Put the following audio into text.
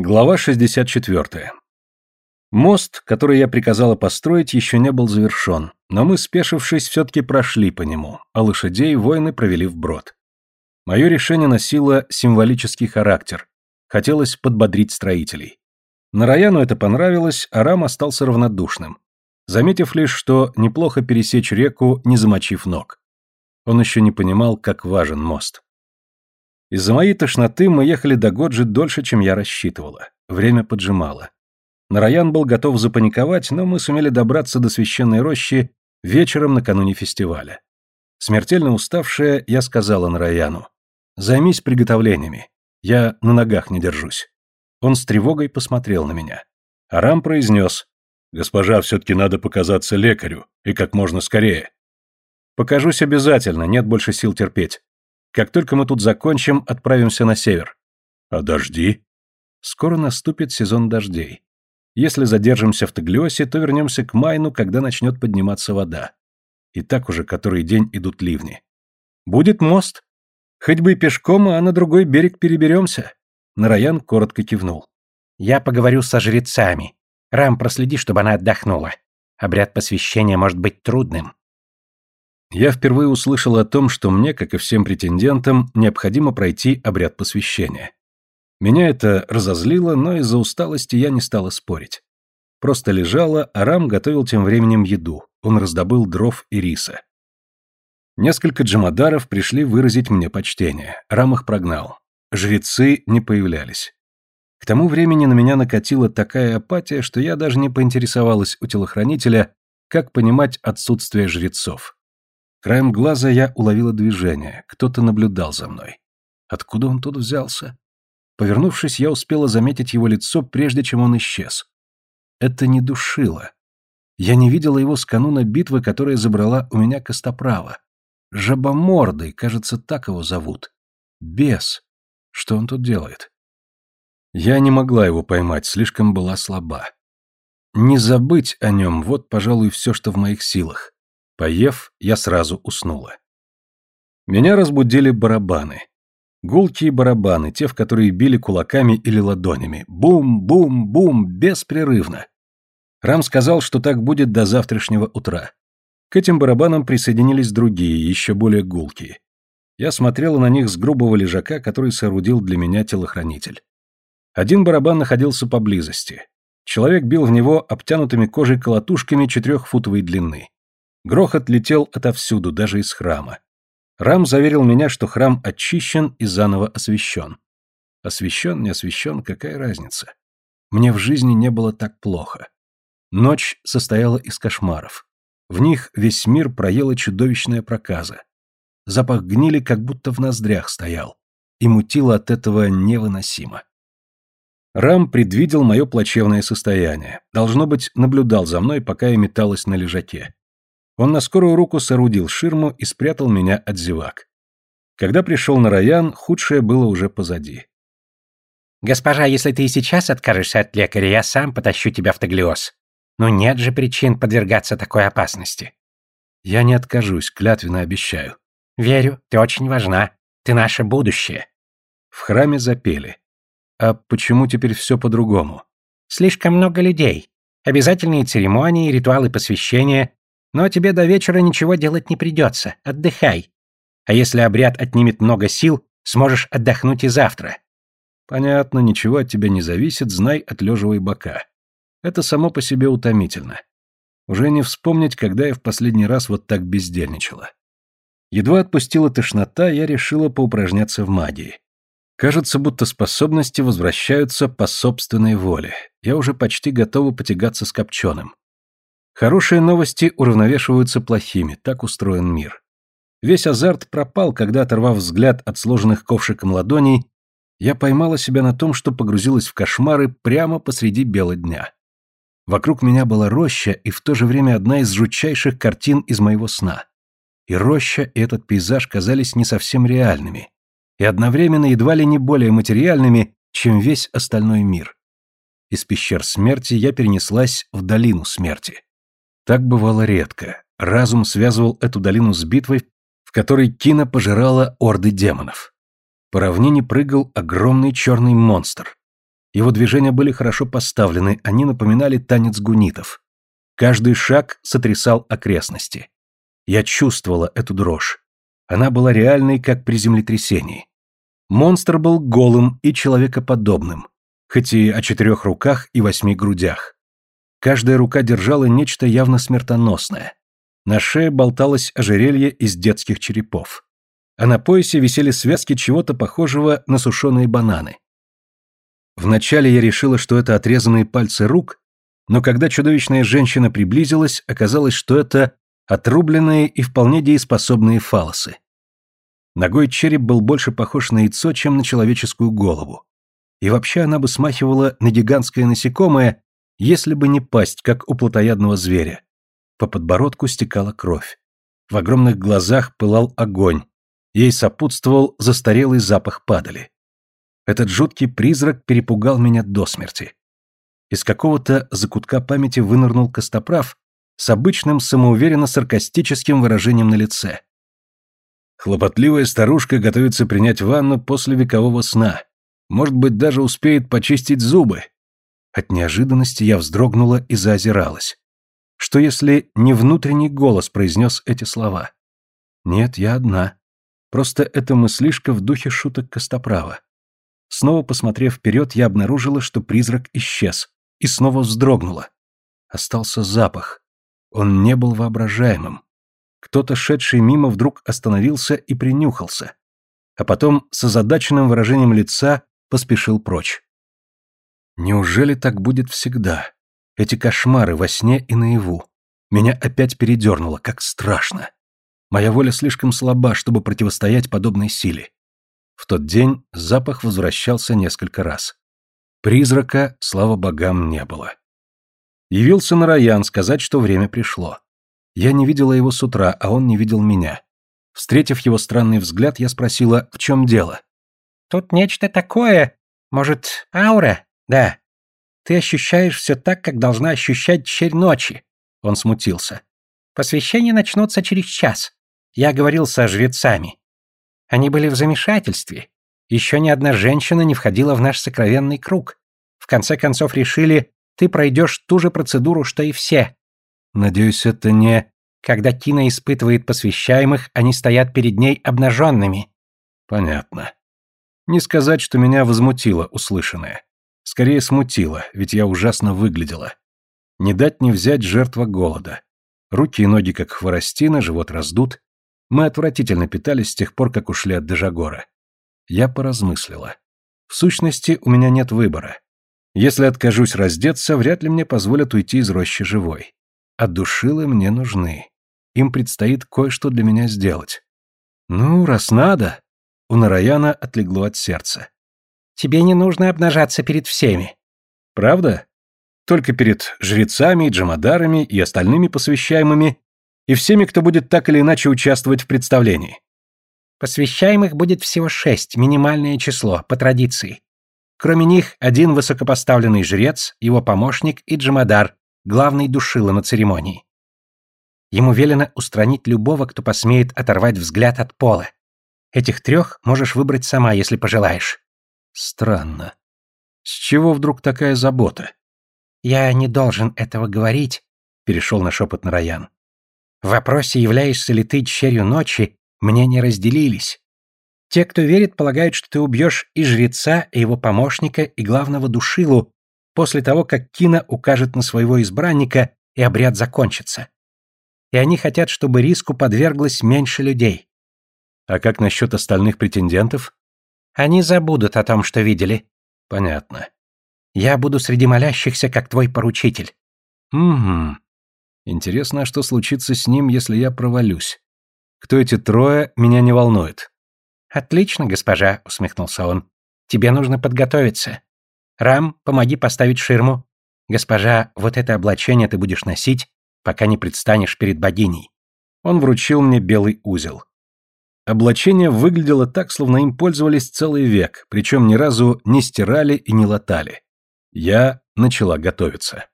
Глава 64. Мост, который я приказала построить, еще не был завершен, но мы, спешившись, все-таки прошли по нему, а лошадей воины провели вброд. Мое решение носило символический характер. Хотелось подбодрить строителей. Нараяну это понравилось, а Рам остался равнодушным, заметив лишь, что неплохо пересечь реку, не замочив ног. Он еще не понимал, как важен мост. Из-за моей тошноты мы ехали до Годжи дольше, чем я рассчитывала. Время поджимало. Нараян был готов запаниковать, но мы сумели добраться до священной рощи вечером накануне фестиваля. Смертельно уставшая, я сказала Нараяну, «Займись приготовлениями. Я на ногах не держусь». Он с тревогой посмотрел на меня. Арам произнес, «Госпожа, все-таки надо показаться лекарю, и как можно скорее». «Покажусь обязательно, нет больше сил терпеть. Как только мы тут закончим, отправимся на север. А дожди? Скоро наступит сезон дождей. Если задержимся в Таглиосе, то вернемся к Майну, когда начнет подниматься вода. И так уже который день идут ливни. Будет мост. Хоть бы и пешком, а на другой берег переберемся. Нараян коротко кивнул. Я поговорю со жрецами. Рам, проследи, чтобы она отдохнула. Обряд посвящения может быть трудным я впервые услышал о том, что мне, как и всем претендентам, необходимо пройти обряд посвящения. Меня это разозлило, но из-за усталости я не стала спорить. Просто лежала, а Рам готовил тем временем еду. Он раздобыл дров и риса. Несколько джамадаров пришли выразить мне почтение. Рам их прогнал. Жрецы не появлялись. К тому времени на меня накатила такая апатия, что я даже не поинтересовалась у телохранителя, как понимать отсутствие жрецов. Краем глаза я уловила движение, кто-то наблюдал за мной. Откуда он тут взялся? Повернувшись, я успела заметить его лицо, прежде чем он исчез. Это не душило. Я не видела его с кануна битвы, которая забрала у меня Костоправа. Жабомордый, кажется, так его зовут. Бес. Что он тут делает? Я не могла его поймать, слишком была слаба. Не забыть о нем, вот, пожалуй, все, что в моих силах. Поев, я сразу уснула. Меня разбудили барабаны. Гулкие барабаны, те, в которые били кулаками или ладонями. Бум-бум-бум, беспрерывно. Рам сказал, что так будет до завтрашнего утра. К этим барабанам присоединились другие, еще более гулкие. Я смотрела на них с грубого лежака, который соорудил для меня телохранитель. Один барабан находился поблизости. Человек бил в него обтянутыми кожей колотушками четырехфутовой длины. Грохот летел отовсюду, даже из храма. Рам заверил меня, что храм очищен и заново освящен. Освящен, не освящен, какая разница? Мне в жизни не было так плохо. Ночь состояла из кошмаров. В них весь мир проела чудовищная проказа. Запах гнили как будто в ноздрях стоял. И мутило от этого невыносимо. Рам предвидел мое плачевное состояние. Должно быть, наблюдал за мной, пока я металась на лежаке. Он на скорую руку соорудил ширму и спрятал меня от зевак. Когда пришел на Раян, худшее было уже позади. «Госпожа, если ты и сейчас откажешься от лекаря, я сам потащу тебя в Таглиоз. Но нет же причин подвергаться такой опасности». «Я не откажусь, клятвенно обещаю». «Верю, ты очень важна. Ты наше будущее». В храме запели. «А почему теперь все по-другому?» «Слишком много людей. Обязательные церемонии, ритуалы посвящения, но тебе до вечера ничего делать не придется. Отдыхай. А если обряд отнимет много сил, сможешь отдохнуть и завтра. Понятно, ничего от тебя не зависит, знай, отлеживай бока. Это само по себе утомительно. Уже не вспомнить, когда я в последний раз вот так бездельничала. Едва отпустила тошнота, я решила поупражняться в магии. Кажется, будто способности возвращаются по собственной воле. Я уже почти готова потягаться с копченым. Хорошие новости уравновешиваются плохими, так устроен мир. Весь азарт пропал, когда, оторвав взгляд от сложенных ковшиком ладоней, я поймала себя на том, что погрузилась в кошмары прямо посреди бела дня. Вокруг меня была роща и в то же время одна из жутчайших картин из моего сна. И роща, и этот пейзаж казались не совсем реальными, и одновременно едва ли не более материальными, чем весь остальной мир. Из пещер смерти я перенеслась в долину смерти. Так бывало редко. Разум связывал эту долину с битвой, в которой Кина пожирала орды демонов. По равнине прыгал огромный черный монстр. Его движения были хорошо поставлены, они напоминали танец гунитов. Каждый шаг сотрясал окрестности. Я чувствовала эту дрожь. Она была реальной, как при землетрясении. Монстр был голым и человекоподобным, хоть и о четырех руках и восьми грудях. Каждая рука держала нечто явно смертоносное. На шее болталось ожерелье из детских черепов. А на поясе висели связки чего-то похожего на сушеные бананы. Вначале я решила, что это отрезанные пальцы рук, но когда чудовищная женщина приблизилась, оказалось, что это отрубленные и вполне дееспособные фалосы. Ногой череп был больше похож на яйцо, чем на человеческую голову. И вообще она бы смахивала на гигантское насекомое, если бы не пасть, как у плотоядного зверя. По подбородку стекала кровь. В огромных глазах пылал огонь. Ей сопутствовал застарелый запах падали. Этот жуткий призрак перепугал меня до смерти. Из какого-то закутка памяти вынырнул Костоправ с обычным самоуверенно-саркастическим выражением на лице. Хлопотливая старушка готовится принять ванну после векового сна. Может быть, даже успеет почистить зубы. От неожиданности я вздрогнула и заозиралась. Что если не внутренний голос произнес эти слова? Нет, я одна. Просто эта мыслишка в духе шуток Костоправа. Снова посмотрев вперед, я обнаружила, что призрак исчез, и снова вздрогнула. Остался запах. Он не был воображаемым. Кто-то, шедший мимо, вдруг остановился и принюхался. А потом с озадаченным выражением лица поспешил прочь. Неужели так будет всегда? Эти кошмары во сне и наяву. Меня опять передернуло, как страшно. Моя воля слишком слаба, чтобы противостоять подобной силе. В тот день запах возвращался несколько раз. Призрака, слава богам, не было. Явился Нараян сказать, что время пришло. Я не видела его с утра, а он не видел меня. Встретив его странный взгляд, я спросила, в чем дело. «Тут нечто такое. Может, аура? Да. Ты ощущаешь все так, как должна ощущать черь ночи». Он смутился. «Посвящения начнутся через час. Я говорил со жрецами. Они были в замешательстве. Еще ни одна женщина не входила в наш сокровенный круг. В конце концов решили, ты пройдешь ту же процедуру, что и все. Надеюсь, это не... Когда Кина испытывает посвящаемых, они стоят перед ней обнаженными. Понятно. Не сказать, что меня возмутило услышанное. Скорее смутило, ведь я ужасно выглядела. Не дать не взять жертва голода. Руки и ноги как хворостина, живот раздут. Мы отвратительно питались с тех пор, как ушли от Дежагора. Я поразмыслила. В сущности, у меня нет выбора. Если откажусь раздеться, вряд ли мне позволят уйти из рощи живой. А душилы мне нужны. Им предстоит кое-что для меня сделать. Ну, раз надо. У Нараяна отлегло от сердца. Тебе не нужно обнажаться перед всеми. Правда? Только перед жрецами, джамадарами и остальными посвящаемыми, и всеми, кто будет так или иначе участвовать в представлении. Посвящаемых будет всего шесть, минимальное число, по традиции. Кроме них, один высокопоставленный жрец, его помощник и Джамадар, главный душила на церемонии. Ему велено устранить любого, кто посмеет оторвать взгляд от пола. Этих трех можешь выбрать сама, если пожелаешь. Странно. С чего вдруг такая забота? Я не должен этого говорить, перешел на шепот Нараян. В вопросе, являешься ли ты черью ночи, мне не разделились. Те, кто верит, полагают, что ты убьешь и жреца, и его помощника, и главного душилу, после того, как Кина укажет на своего избранника, и обряд закончится. И они хотят, чтобы риску подверглось меньше людей. А как насчет остальных претендентов? Они забудут о том, что видели. Понятно. Я буду среди молящихся, как твой поручитель. Угу. Интересно, что случится с ним, если я провалюсь. Кто эти трое, меня не волнует. Отлично, госпожа, усмехнулся он. Тебе нужно подготовиться. Рам, помоги поставить ширму. Госпожа, вот это облачение ты будешь носить, пока не предстанешь перед богиней. Он вручил мне белый узел. Облачение выглядело так, словно им пользовались целый век, причем ни разу не стирали и не латали. Я начала готовиться.